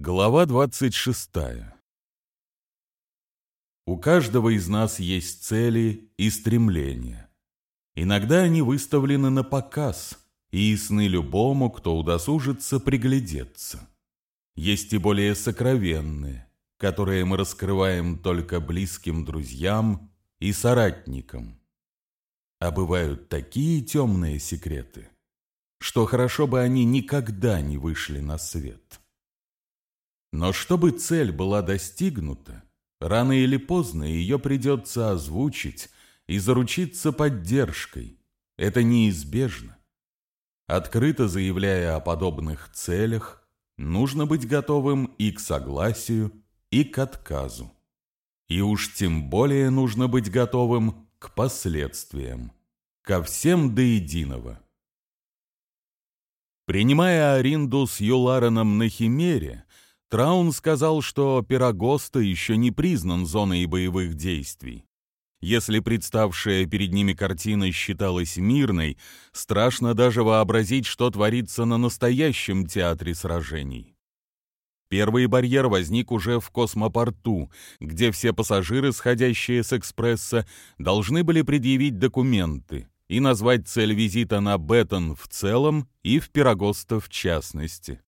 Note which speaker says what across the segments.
Speaker 1: Глава 26. У каждого из нас есть цели и стремления. Иногда они выставлены на показ и ясны любому, кто удосужится приглядеться. Есть и более сокровенные, которые мы раскрываем только близким друзьям и соратникам. А бывают такие темные секреты, что хорошо бы они никогда не вышли на свет. Но чтобы цель была достигнута, рано или поздно ее придется озвучить и заручиться поддержкой. Это неизбежно. Открыто заявляя о подобных целях, нужно быть готовым и к согласию, и к отказу. И уж тем более нужно быть готовым к последствиям, ко всем до единого. Принимая аренду с Юлараном на Химере, Траун сказал, что Пирогоста еще не признан зоной боевых действий. Если представшая перед ними картина считалась мирной, страшно даже вообразить, что творится на настоящем театре сражений. Первый барьер возник уже в космопорту, где все пассажиры, сходящие с экспресса, должны были предъявить документы и назвать цель визита на Беттон в целом и в Пирогоста в частности.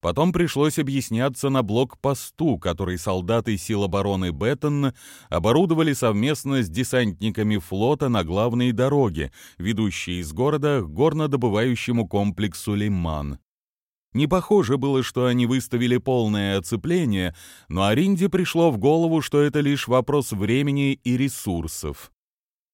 Speaker 1: Потом пришлось объясняться на блокпосту, который солдаты сил обороны Беттон оборудовали совместно с десантниками флота на главной дороге, ведущей из города к горнодобывающему комплексу Лиман. Не похоже было, что они выставили полное оцепление, но Аринде пришло в голову, что это лишь вопрос времени и ресурсов.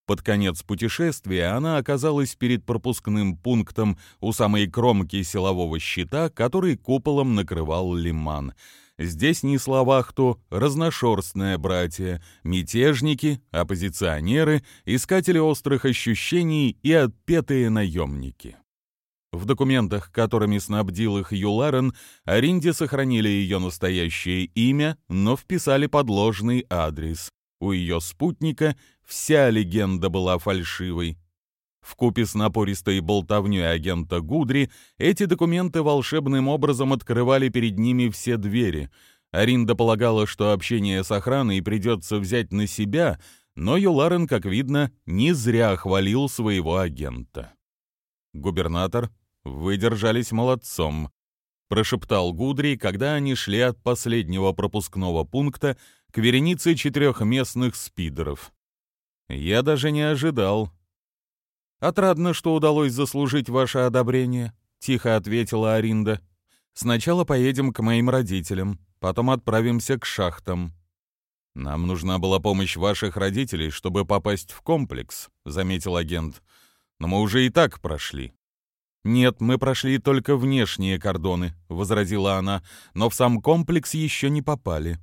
Speaker 1: Под конец путешествия она оказалась перед пропускным пунктом у самой кромки силового щита, который куполом накрывал лиман. Здесь несла вахту разношерстное братья, мятежники, оппозиционеры, искатели острых ощущений и отпетые наемники. В документах, которыми снабдил их Юларен, Аринде сохранили ее настоящее имя, но вписали подложный адрес. У ее спутника вся легенда была фальшивой. Вкупе с напористой болтовней агента Гудри эти документы волшебным образом открывали перед ними все двери. Аринда полагала, что общение с охраной придется взять на себя, но Юларен, как видно, не зря хвалил своего агента. «Губернатор, вы держались молодцом», — прошептал Гудри, когда они шли от последнего пропускного пункта к веренице четырехместных спидеров. Я даже не ожидал. Отрадно, что удалось заслужить ваше одобрение, тихо ответила Аринда. Сначала поедем к моим родителям, потом отправимся к шахтам. Нам нужна была помощь ваших родителей, чтобы попасть в комплекс, заметил агент. Но мы уже и так прошли. «Нет, мы прошли только внешние кордоны», — возразила она, «но в сам комплекс еще не попали».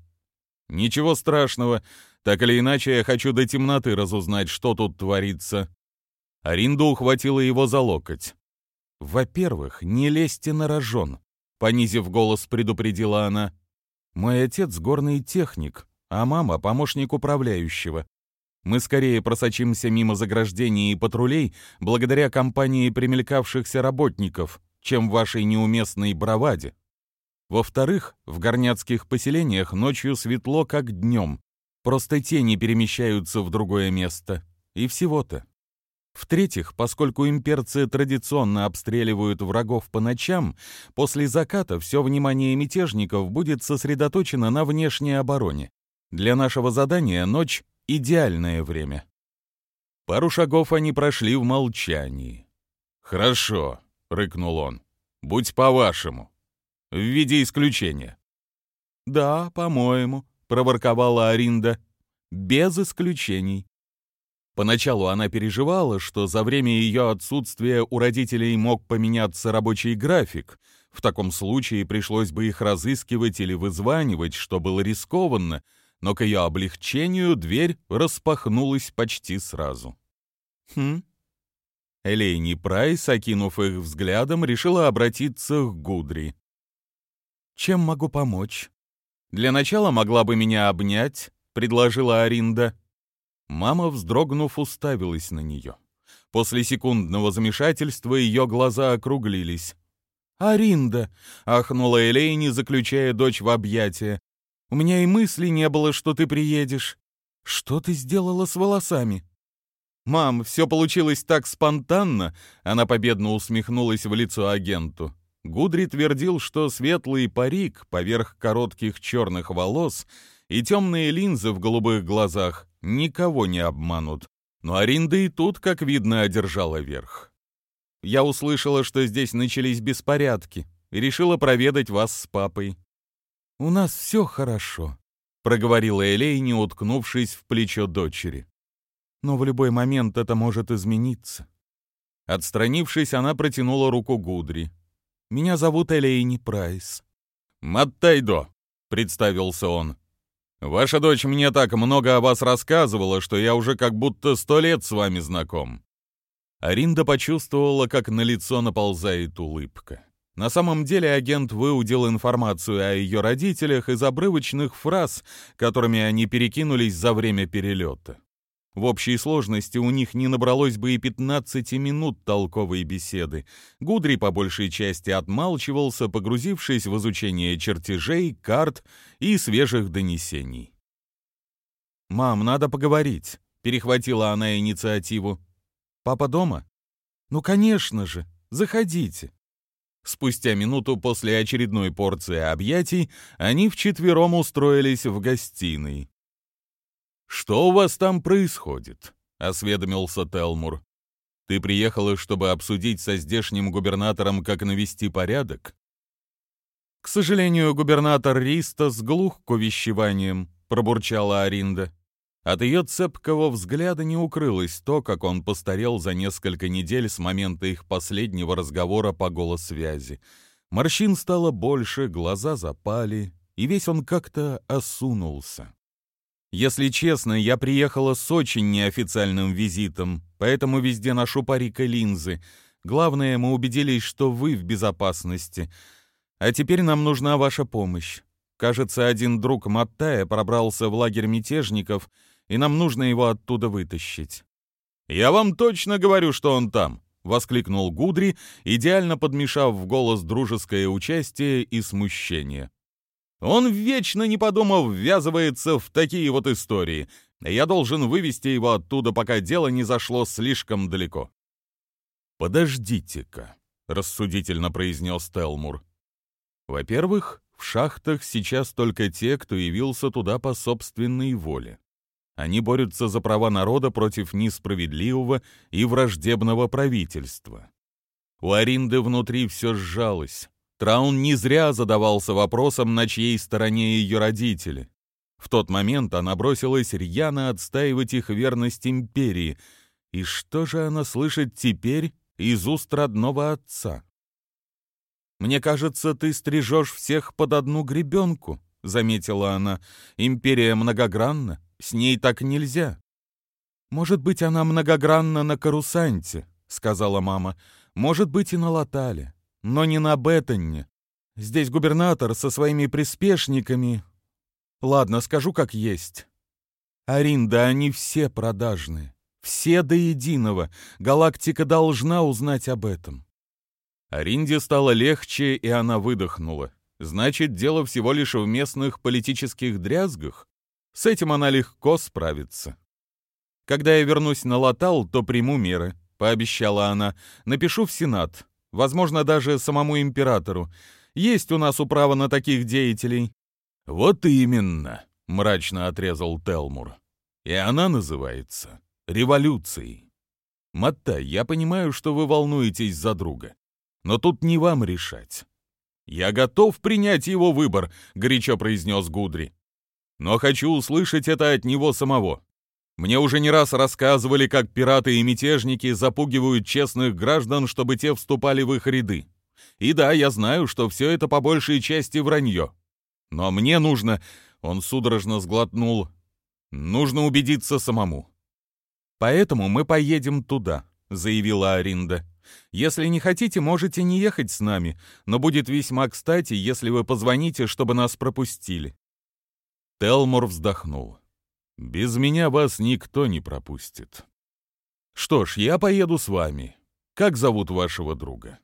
Speaker 1: «Ничего страшного. Так или иначе, я хочу до темноты разузнать, что тут творится». Аринда ухватила его за локоть. «Во-первых, не лезьте на рожон», — понизив голос, предупредила она. «Мой отец — горный техник, а мама — помощник управляющего. Мы скорее просочимся мимо заграждений и патрулей благодаря компании примелькавшихся работников, чем вашей неуместной браваде. Во-вторых, в горняцких поселениях ночью светло, как днем. Просто тени перемещаются в другое место. И всего-то. В-третьих, поскольку имперцы традиционно обстреливают врагов по ночам, после заката все внимание мятежников будет сосредоточено на внешней обороне. Для нашего задания ночь — идеальное время. Пару шагов они прошли в молчании. «Хорошо», — рыкнул он, — «будь по-вашему в виде исключения». «Да, по-моему», — проворковала Аринда, — «без исключений». Поначалу она переживала, что за время ее отсутствия у родителей мог поменяться рабочий график. В таком случае пришлось бы их разыскивать или вызванивать, что было рискованно, но к ее облегчению дверь распахнулась почти сразу. «Хм?» Элейни Прайс, окинув их взглядом, решила обратиться к Гудри. Чем могу помочь? Для начала могла бы меня обнять, предложила Аринда. Мама, вздрогнув, уставилась на нее. После секундного замешательства ее глаза округлились. «Аринда!» — ахнула Элейни, заключая дочь в объятия. «У меня и мысли не было, что ты приедешь. Что ты сделала с волосами?» «Мам, все получилось так спонтанно!» — она победно усмехнулась в лицо агенту. Гудри твердил, что светлый парик поверх коротких черных волос и темные линзы в голубых глазах никого не обманут. Но Аринда и тут, как видно, одержала верх. Я услышала, что здесь начались беспорядки, и решила проведать вас с папой. «У нас все хорошо», — проговорила Элейни, уткнувшись в плечо дочери. «Но в любой момент это может измениться». Отстранившись, она протянула руку Гудри. «Меня зовут Элейни Прайс». «Маттайдо», — представился он. «Ваша дочь мне так много о вас рассказывала, что я уже как будто сто лет с вами знаком. Аринда почувствовала, как на лицо наползает улыбка. На самом деле агент выудил информацию о ее родителях из обрывочных фраз, которыми они перекинулись за время перелета. В общей сложности у них не набралось бы и 15 минут толковой беседы. Гудри по большей части отмалчивался, погрузившись в изучение чертежей, карт и свежих донесений. «Мам, надо поговорить», — перехватила она инициативу. Папа дома? Ну, конечно же. Заходите. Спустя минуту после очередной порции объятий они вчетвером устроились в гостиной. «Что у вас там происходит?» — осведомился Телмур. «Ты приехала, чтобы обсудить со здешним губернатором, как навести порядок?» «К сожалению, губернатор Риста сглух к увещеваниям», — пробурчала Аринда. От ее цепкого взгляда не укрылось то, как он постарел за несколько недель с момента их последнего разговора по голосвязи. Морщин стало больше, глаза запали, и весь он как-то осунулся. Если честно, я приехала с очень неофициальным визитом, поэтому везде ношу парик и линзы. Главное, мы убедились, что вы в безопасности. А теперь нам нужна ваша помощь. Кажется, один друг Маттая пробрался в лагерь мятежников — и нам нужно его оттуда вытащить». «Я вам точно говорю, что он там!» — воскликнул Гудри, идеально подмешав в голос дружеское участие и смущение. «Он вечно, не подумав, ввязывается в такие вот истории. Я должен вывести его оттуда, пока дело не зашло слишком далеко». «Подождите-ка», — рассудительно произнес Телмур. «Во-первых, в шахтах сейчас только те, кто явился туда по собственной воле. Они борются за права народа против несправедливого и враждебного правительства. У Аринды внутри все сжалось. Траун не зря задавался вопросом, на чьей стороне ее родители. В тот момент она бросилась рьяно отстаивать их верность империи. И что же она слышит теперь из уст родного отца? «Мне кажется, ты стрижешь всех под одну гребенку», — заметила она. «Империя многогранна, с ней так нельзя». «Может быть, она многогранна на Карусанте», — сказала мама. «Может быть, и на Латале, но не на Беттонне. Здесь губернатор со своими приспешниками. Ладно, скажу как есть. Аринда, они все продажные. Все до единого. Галактика должна узнать об этом». Аринде стало легче, и она выдохнула. Значит, дело всего лишь в местных политических дрязгах? С этим она легко справится. Когда я вернусь на Латал, то приму меры, пообещала она. Напишу в Сенат, возможно, даже самому императору. Есть у нас управа на таких деятелей. Вот именно, мрачно отрезал Телмур. И она называется революцией. Матта, я понимаю, что вы волнуетесь за друга, но тут не вам решать. Я готов принять его выбор, горячо произнес Гудри но хочу услышать это от него самого. Мне уже не раз рассказывали, как пираты и мятежники запугивают честных граждан, чтобы те вступали в их ряды. И да, я знаю, что все это по большей части вранье. Но мне нужно, он судорожно сглотнул, нужно убедиться самому. Поэтому мы поедем туда, заявила Аринда. Если не хотите, можете не ехать с нами, но будет весьма кстати, если вы позвоните, чтобы нас пропустили. Телмор вздохнул. «Без меня вас никто не пропустит. Что ж, я поеду с вами. Как зовут вашего друга?»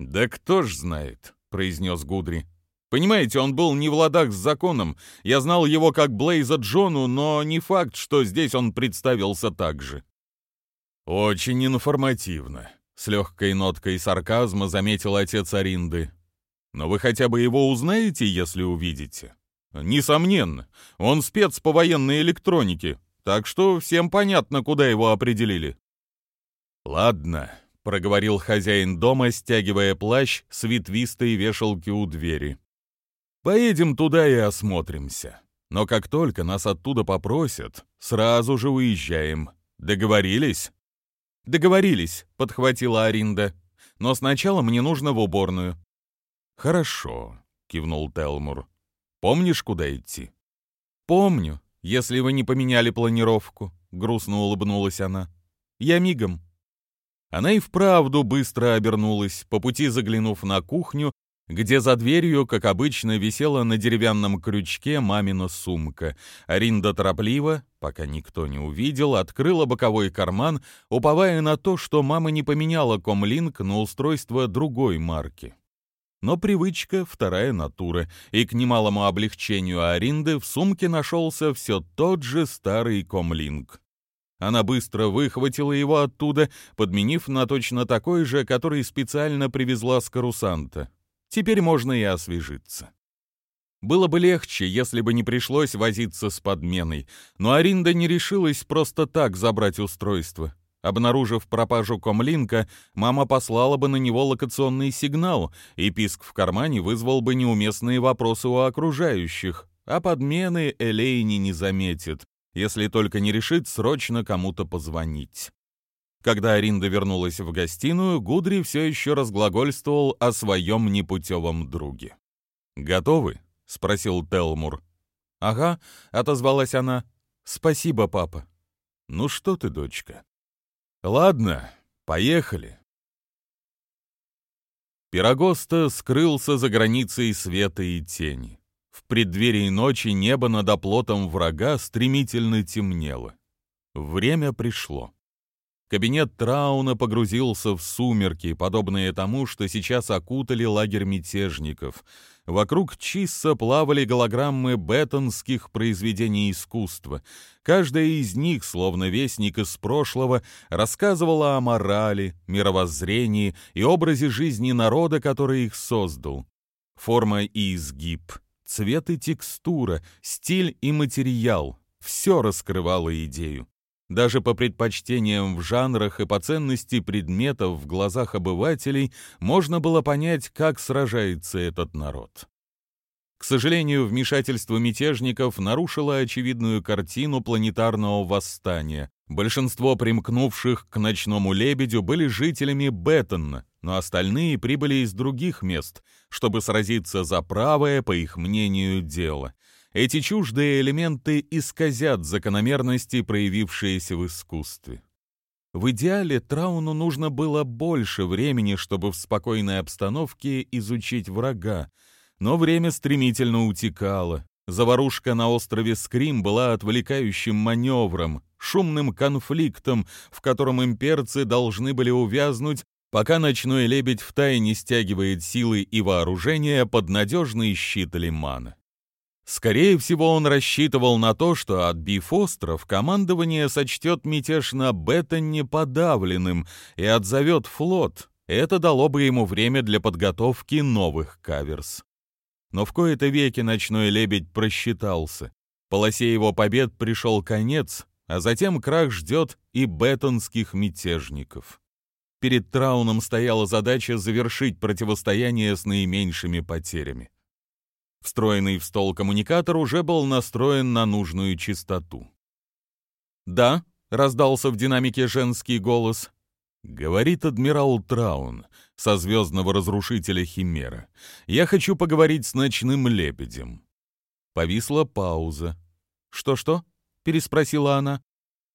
Speaker 1: «Да кто ж знает», — произнес Гудри. «Понимаете, он был не в ладах с законом. Я знал его как Блейза Джону, но не факт, что здесь он представился так же». «Очень информативно», — с легкой ноткой сарказма заметил отец Аринды. «Но вы хотя бы его узнаете, если увидите?» «Несомненно. Он спец по военной электронике, так что всем понятно, куда его определили». «Ладно», — проговорил хозяин дома, стягивая плащ с ветвистой вешалки у двери. «Поедем туда и осмотримся. Но как только нас оттуда попросят, сразу же уезжаем. Договорились?»
Speaker 2: «Договорились», — подхватила Аринда. «Но сначала мне нужно в уборную».
Speaker 1: «Хорошо», — кивнул Телмур. «Помнишь, куда идти?»
Speaker 2: «Помню, если вы не поменяли планировку», — грустно улыбнулась она. «Я мигом».
Speaker 1: Она и вправду быстро обернулась, по пути заглянув на кухню, где за дверью, как обычно, висела на деревянном крючке мамина сумка. Аринда торопливо, пока никто не увидел, открыла боковой карман, уповая на то, что мама не поменяла комлинк на устройство другой марки. Но привычка — вторая натура, и к немалому облегчению Аринды в сумке нашелся все тот же старый комлинк. Она быстро выхватила его оттуда, подменив на точно такой же, который специально привезла с карусанта. Теперь можно и освежиться. Было бы легче, если бы не пришлось возиться с подменой, но Аринда не решилась просто так забрать устройство. Обнаружив пропажу комлинка, мама послала бы на него локационный сигнал, и писк в кармане вызвал бы неуместные вопросы у окружающих, а подмены Элейни не заметит если только не решит срочно кому-то позвонить. Когда Аринда вернулась в гостиную, Гудри все еще разглагольствовал о своем непутевом друге. «Готовы?» — спросил Телмур.
Speaker 2: «Ага», — отозвалась она. «Спасибо, папа».
Speaker 1: «Ну что ты, дочка?» «Ладно, поехали». Пирогоста скрылся за границей света и тени. В преддверии ночи небо над оплотом врага стремительно темнело. Время пришло. Кабинет Трауна погрузился в сумерки, подобные тому, что сейчас окутали лагерь мятежников. Вокруг Чисса плавали голограммы беттонских произведений искусства. Каждая из них, словно вестник из прошлого, рассказывала о морали, мировоззрении и образе жизни народа, который их создал. Форма и изгиб — Цвет и текстура, стиль и материал — все раскрывало идею. Даже по предпочтениям в жанрах и по ценности предметов в глазах обывателей можно было понять, как сражается этот народ. К сожалению, вмешательство мятежников нарушило очевидную картину планетарного восстания. Большинство примкнувших к ночному лебедю были жителями Беттона, но остальные прибыли из других мест, чтобы сразиться за правое, по их мнению, дело. Эти чуждые элементы исказят закономерности, проявившиеся в искусстве. В идеале Трауну нужно было больше времени, чтобы в спокойной обстановке изучить врага, но время стремительно утекало. Заварушка на острове Скрим была отвлекающим маневром, шумным конфликтом, в котором имперцы должны были увязнуть, пока ночной лебедь втайне стягивает силы и вооружение под надежный щит Лимана. Скорее всего, он рассчитывал на то, что, отбив остров, командование сочтет мятеж на Беттоне подавленным и отзовет флот. Это дало бы ему время для подготовки новых каверс. Но в кои-то веки ночной лебедь просчитался. Полосе его побед пришел конец, а затем крах ждет и беттонских мятежников. Перед Трауном стояла задача завершить противостояние с наименьшими потерями. Встроенный в стол коммуникатор уже был настроен на нужную частоту. «Да», — раздался в динамике женский голос, — «говорит адмирал Траун со звездного разрушителя Химера. Я хочу поговорить с ночным лебедем». Повисла пауза. «Что-что?» — переспросила она.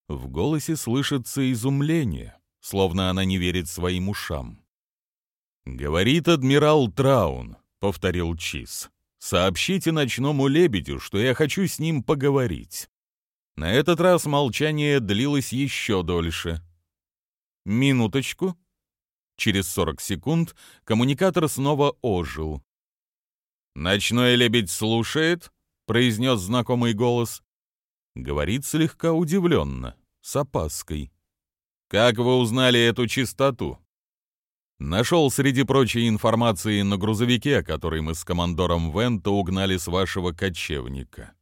Speaker 1: В голосе слышится изумление словно она не верит своим ушам. «Говорит адмирал Траун», — повторил Чиз. «Сообщите ночному лебедю, что я хочу с ним поговорить». На этот раз молчание длилось еще дольше. «Минуточку». Через 40 секунд коммуникатор снова ожил. «Ночной лебедь слушает?» — произнес знакомый голос. Говорит слегка удивленно, с опаской. «Как вы узнали эту частоту?» Нашел среди прочей информации на грузовике, который мы с командором Вента угнали с вашего кочевника.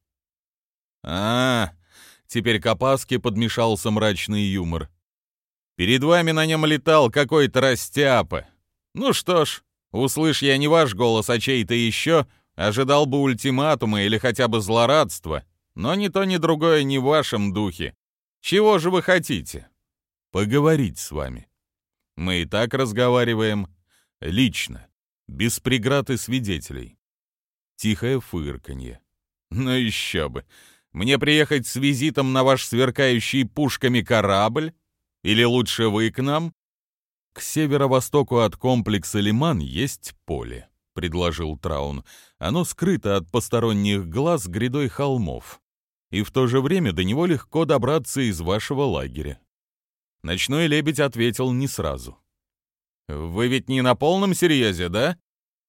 Speaker 1: А, теперь к опаске подмешался мрачный юмор. Перед вами на нем летал какой-то растяпа. Ну что ж, услышь я не ваш голос, а чей-то еще, ожидал бы ультиматума или хотя бы злорадства, но ни то, ни другое не в вашем духе. Чего же вы хотите? Поговорить с вами. Мы и так разговариваем. Лично. Без преград и свидетелей. Тихое фырканье. Ну еще бы. Мне приехать с визитом на ваш сверкающий пушками корабль? Или лучше вы к нам? К северо-востоку от комплекса Лиман есть поле, предложил Траун. Оно скрыто от посторонних глаз грядой холмов. И в то же время до него легко добраться из вашего лагеря. Ночной лебедь ответил не сразу. «Вы ведь не на полном серьезе, да?»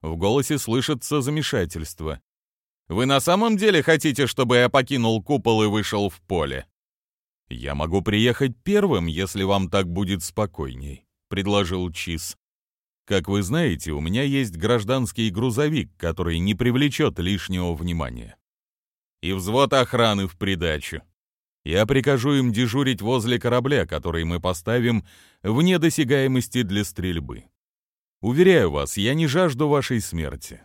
Speaker 1: В голосе слышится замешательство. «Вы на самом деле хотите, чтобы я покинул купол и вышел в поле?» «Я могу приехать первым, если вам так будет спокойней», — предложил Чиз. «Как вы знаете, у меня есть гражданский грузовик, который не привлечет лишнего внимания. И взвод охраны в придачу. Я прикажу им дежурить возле корабля, который мы поставим вне досягаемости для стрельбы. Уверяю вас, я не жажду вашей смерти.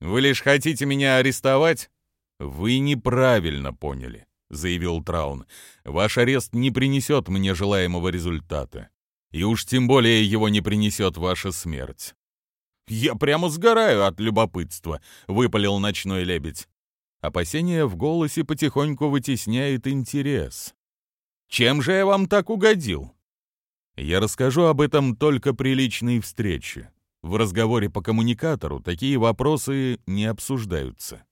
Speaker 1: Вы лишь хотите меня арестовать? Вы неправильно поняли, заявил Траун. Ваш арест не принесет мне желаемого результата. И уж тем более его не принесет ваша смерть. «Я прямо сгораю от любопытства», — выпалил ночной лебедь. Опасение в голосе потихоньку вытесняет интерес. «Чем же я вам так угодил?» «Я расскажу об этом только при личной встрече. В разговоре по коммуникатору такие вопросы не обсуждаются».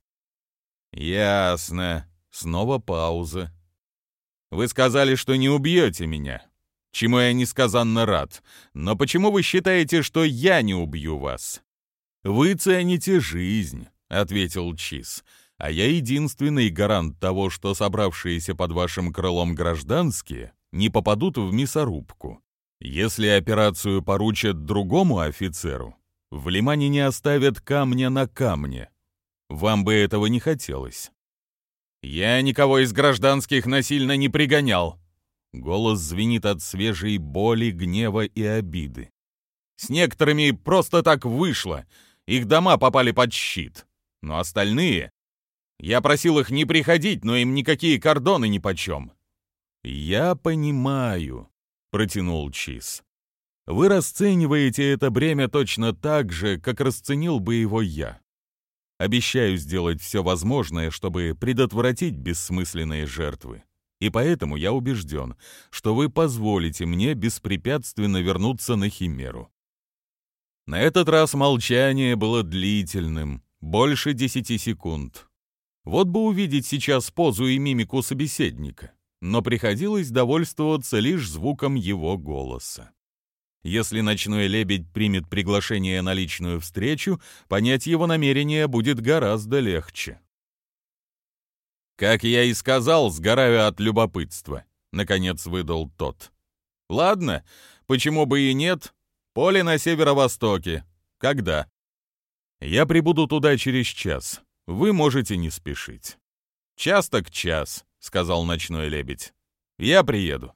Speaker 1: «Ясно». Снова пауза. «Вы сказали, что не убьете меня, чему я несказанно рад. Но почему вы считаете, что я не убью вас?» «Вы цените жизнь», — ответил Чиз а я единственный гарант того, что собравшиеся под вашим крылом гражданские не попадут в мясорубку. Если операцию поручат другому офицеру, в Лимане не оставят камня на камне. Вам бы этого не хотелось. «Я никого из гражданских насильно не пригонял!» Голос звенит от свежей боли, гнева и обиды. «С некоторыми просто так вышло. Их дома попали под щит. Но остальные я просил их не приходить, но им никакие кордоны нипочем». «Я понимаю», — протянул Чиз. «Вы расцениваете это бремя точно так же, как расценил бы его я. Обещаю сделать все возможное, чтобы предотвратить бессмысленные жертвы. И поэтому я убежден, что вы позволите мне беспрепятственно вернуться на Химеру». На этот раз молчание было длительным, больше десяти секунд. Вот бы увидеть сейчас позу и мимику собеседника, но приходилось довольствоваться лишь звуком его голоса. Если ночной лебедь примет приглашение на личную встречу, понять его намерение будет гораздо легче. «Как я и сказал, сгораю от любопытства», — наконец выдал тот. «Ладно, почему бы и нет? Поле на северо-востоке. Когда?» «Я прибуду туда через час вы можете не спешить. «Час так час», — сказал ночной лебедь. «Я приеду».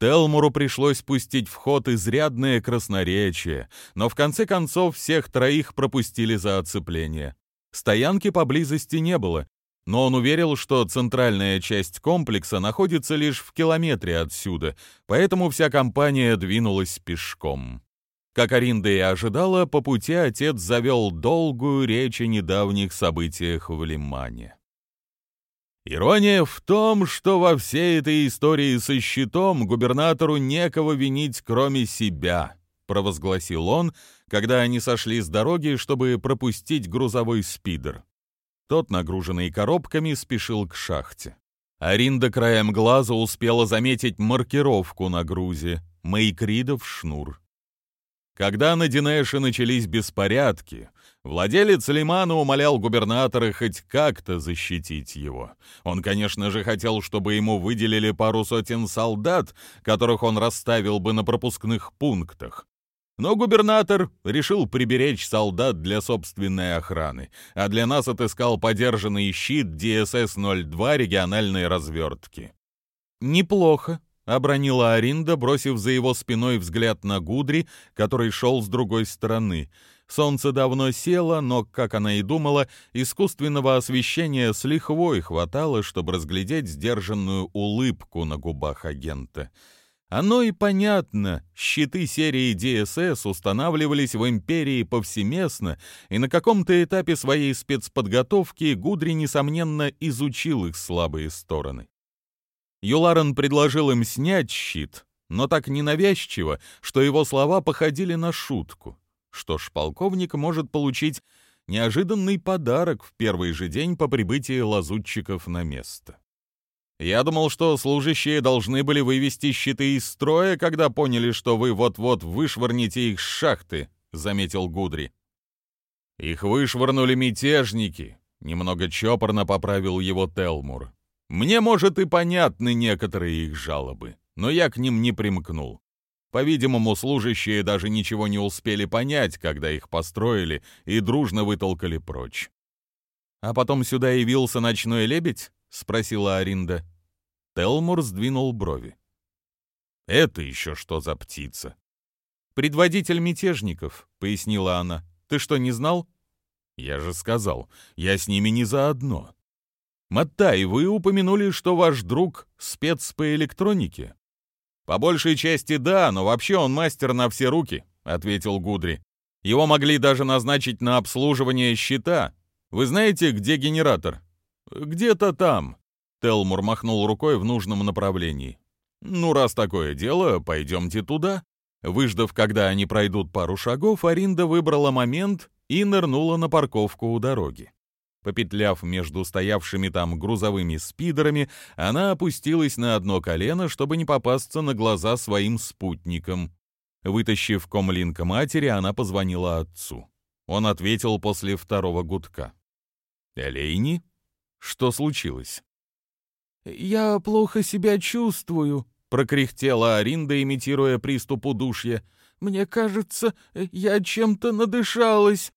Speaker 1: Телмуру пришлось пустить в ход изрядное красноречие, но в конце концов всех троих пропустили за оцепление. Стоянки поблизости не было, но он уверил, что центральная часть комплекса находится лишь в километре отсюда, поэтому вся компания двинулась пешком. Как Аринда и ожидала, по пути отец завел долгую речь о недавних событиях в Лимане. Ирония в том, что во всей этой истории со щитом губернатору некого винить, кроме себя, провозгласил он, когда они сошли с дороги, чтобы пропустить грузовой спидер. Тот, нагруженный коробками, спешил к шахте. Аринда краем глаза успела заметить маркировку на грузе Мейкридов шнур. Когда на Динэше начались беспорядки, владелец Лимана умолял губернатора хоть как-то защитить его. Он, конечно же, хотел, чтобы ему выделили пару сотен солдат, которых он расставил бы на пропускных пунктах. Но губернатор решил приберечь солдат для собственной охраны, а для нас отыскал подержанный щит DSS-02 региональной развертки.
Speaker 2: «Неплохо», — обронила Аринда, бросив за его спиной взгляд на Гудри, который шел с другой стороны. Солнце давно село, но, как она и думала, искусственного освещения с лихвой хватало, чтобы разглядеть сдержанную улыбку на губах агента. Оно и понятно, щиты серии DSS устанавливались в Империи повсеместно, и на каком-то этапе своей спецподготовки Гудри, несомненно, изучил их слабые стороны. Юларен предложил им снять щит, но так ненавязчиво, что его слова походили на шутку. Что ж, полковник может получить неожиданный подарок в первый же день по прибытии лазутчиков на место. Я думал, что служащие должны были вывести щиты из строя, когда поняли, что вы вот-вот вышвырнете их с шахты, заметил Гудри. Их вышвырнули мятежники, немного чопорно поправил его Телмур. Мне, может, и понятны некоторые их жалобы, но я к ним не примкнул. По-видимому, служащие даже ничего не успели понять, когда их построили, и дружно вытолкали прочь. «А потом сюда явился ночной лебедь?» — спросила Аринда. Телмур сдвинул брови. «Это еще что за птица?» «Предводитель мятежников», — пояснила она. «Ты что, не знал?» «Я же сказал, я с ними не заодно. Маттай, вы упомянули, что ваш друг спец по электронике. По большей части да, но вообще он мастер на все руки, ответил Гудри. Его могли даже назначить на обслуживание щита. Вы знаете, где генератор? Где-то там. Телмур махнул рукой в нужном направлении. Ну, раз такое дело, пойдемте туда. Выждав, когда они пройдут пару шагов, Аринда выбрала момент и нырнула на парковку у дороги. Попетляв между стоявшими там грузовыми спидерами, она опустилась на одно колено, чтобы не попасться на глаза своим спутникам. Вытащив комлинка матери, она позвонила отцу. Он ответил после второго гудка. «Элейни? Что случилось?»
Speaker 3: «Я плохо себя чувствую», — прокряхтела Аринда, имитируя приступ удушья. «Мне кажется, я чем-то надышалась».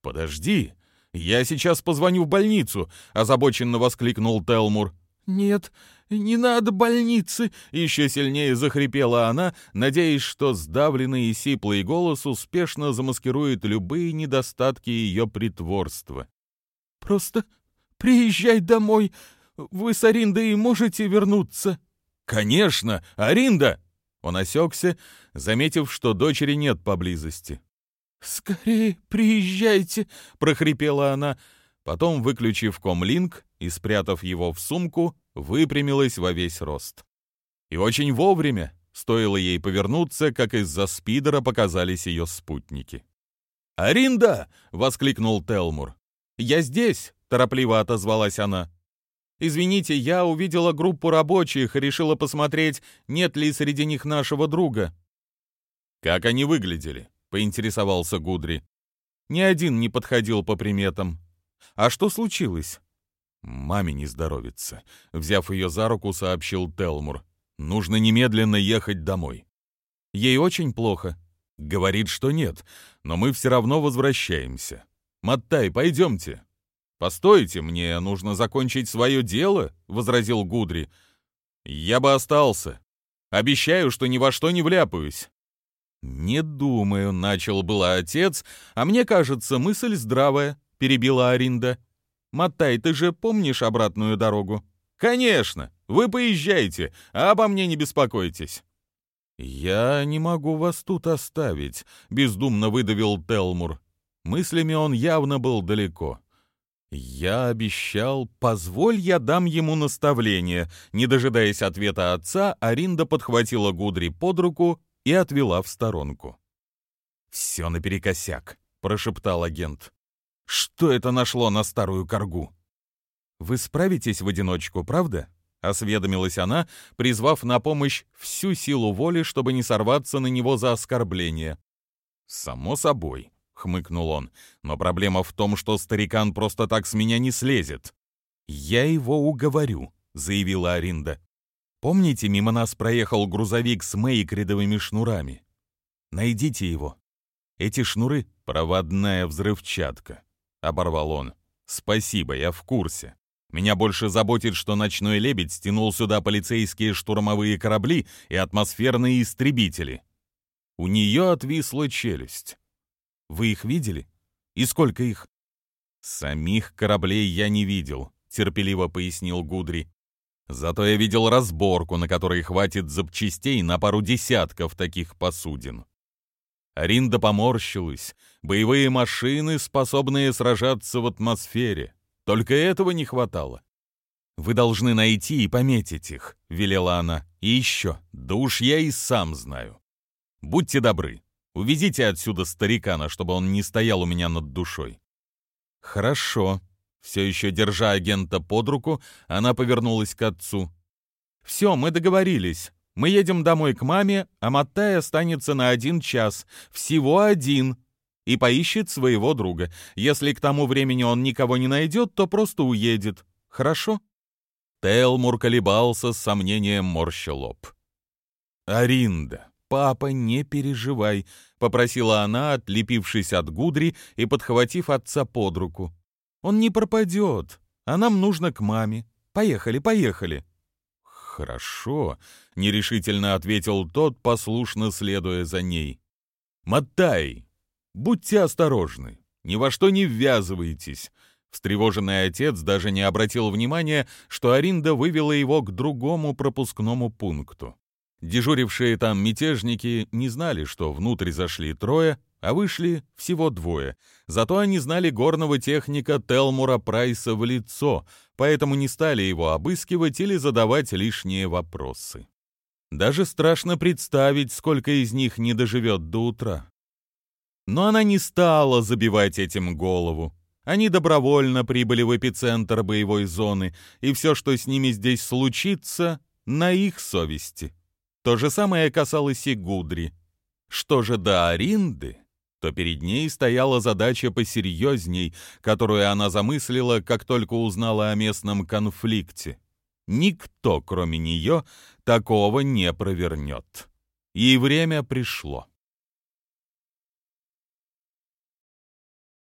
Speaker 2: «Подожди», «Я сейчас позвоню в больницу», — озабоченно воскликнул Телмур.
Speaker 3: «Нет, не надо больницы!»
Speaker 2: — еще сильнее захрипела она, надеясь, что сдавленный и сиплый голос успешно замаскирует любые недостатки ее притворства.
Speaker 3: «Просто приезжай домой. Вы с Ариндой можете вернуться?»
Speaker 2: «Конечно! Аринда!» Он осекся, заметив, что дочери нет поблизости.
Speaker 3: «Скорее приезжайте!» — прохрипела она.
Speaker 2: Потом, выключив комлинк и спрятав его в сумку, выпрямилась во весь рост. И очень вовремя, стоило ей повернуться, как из-за спидера показались ее спутники. «Аринда!» — воскликнул Телмур.
Speaker 3: «Я здесь!» — торопливо отозвалась она. «Извините, я увидела группу рабочих и решила посмотреть, нет ли среди них нашего друга».
Speaker 2: «Как они выглядели?» — поинтересовался Гудри.
Speaker 3: Ни один не подходил по приметам. А что случилось?
Speaker 2: Маме не здоровится. Взяв ее за руку, сообщил Телмур. Нужно немедленно ехать домой.
Speaker 3: Ей очень плохо.
Speaker 2: Говорит, что нет, но мы все равно возвращаемся. Маттай, пойдемте. Постойте, мне нужно закончить свое дело, возразил Гудри. Я бы остался. Обещаю, что ни во что не вляпаюсь.
Speaker 3: «Не думаю», — начал было отец, «а мне кажется, мысль здравая», — перебила Аринда. «Маттай, ты же помнишь обратную дорогу?»
Speaker 2: «Конечно! Вы поезжайте, а обо мне не беспокойтесь».
Speaker 3: «Я не могу вас тут оставить», — бездумно выдавил Телмур. Мыслями он явно был далеко. «Я обещал, позволь я дам ему наставление». Не дожидаясь ответа отца, Аринда подхватила Гудри под руку и отвела в сторонку.
Speaker 2: «Все наперекосяк», — прошептал агент. «Что это нашло на старую коргу?»
Speaker 3: «Вы справитесь в одиночку, правда?»
Speaker 2: — осведомилась она, призвав на помощь всю силу воли, чтобы не сорваться на него за оскорбление. «Само собой», — хмыкнул он, — «но проблема в том, что старикан просто так с меня не слезет». «Я его уговорю», — заявила Аринда. «Помните, мимо нас проехал грузовик с мейкридовыми шнурами? Найдите его. Эти шнуры — проводная взрывчатка», — оборвал он. «Спасибо, я в курсе. Меня больше заботит, что ночной лебедь стянул сюда полицейские штурмовые корабли и атмосферные истребители. У нее отвисла челюсть. Вы их видели? И сколько их? Самих кораблей я не видел, терпеливо пояснил Гудри. Зато я видел разборку, на которой хватит запчастей на пару десятков таких посудин. Аринда поморщилась. Боевые машины, способные сражаться в атмосфере. Только этого не хватало. «Вы должны найти и пометить их», — велела она. «И еще, да уж я и сам знаю. Будьте добры, увезите отсюда старикана, чтобы он не стоял у меня над душой». «Хорошо». Все еще держа агента под руку, она повернулась к отцу. «Все, мы договорились. Мы едем домой к маме, а Маттай останется на один час. Всего один и поищет своего друга. Если к тому времени он никого не найдет, то просто уедет. Хорошо?» Телмур колебался с сомнением морща лоб. «Аринда, папа, не переживай», — попросила она, отлепившись от Гудри и подхватив отца под руку. «Он не пропадет, а нам нужно к маме. Поехали, поехали». «Хорошо», — нерешительно ответил тот, послушно следуя за ней. «Маттай, Будьте осторожны, ни во что не ввязывайтесь. Встревоженный отец даже не обратил внимания, что Аринда вывела его к другому пропускному пункту. Дежурившие там мятежники не знали, что внутрь зашли трое, а вышли всего двое. Зато они знали горного техника Телмура Прайса в лицо, поэтому не стали его обыскивать или задавать лишние вопросы. Даже страшно представить, сколько из них не доживет до утра. Но она не стала забивать этим голову. Они добровольно прибыли в эпицентр боевой зоны, и все, что с ними здесь случится, на их совести. То же самое касалось и Гудри. Что же до Аринды, то перед ней стояла задача посерьезней, которую она замыслила, как только узнала о местном конфликте. Никто, кроме нее, такого не провернет. И время пришло.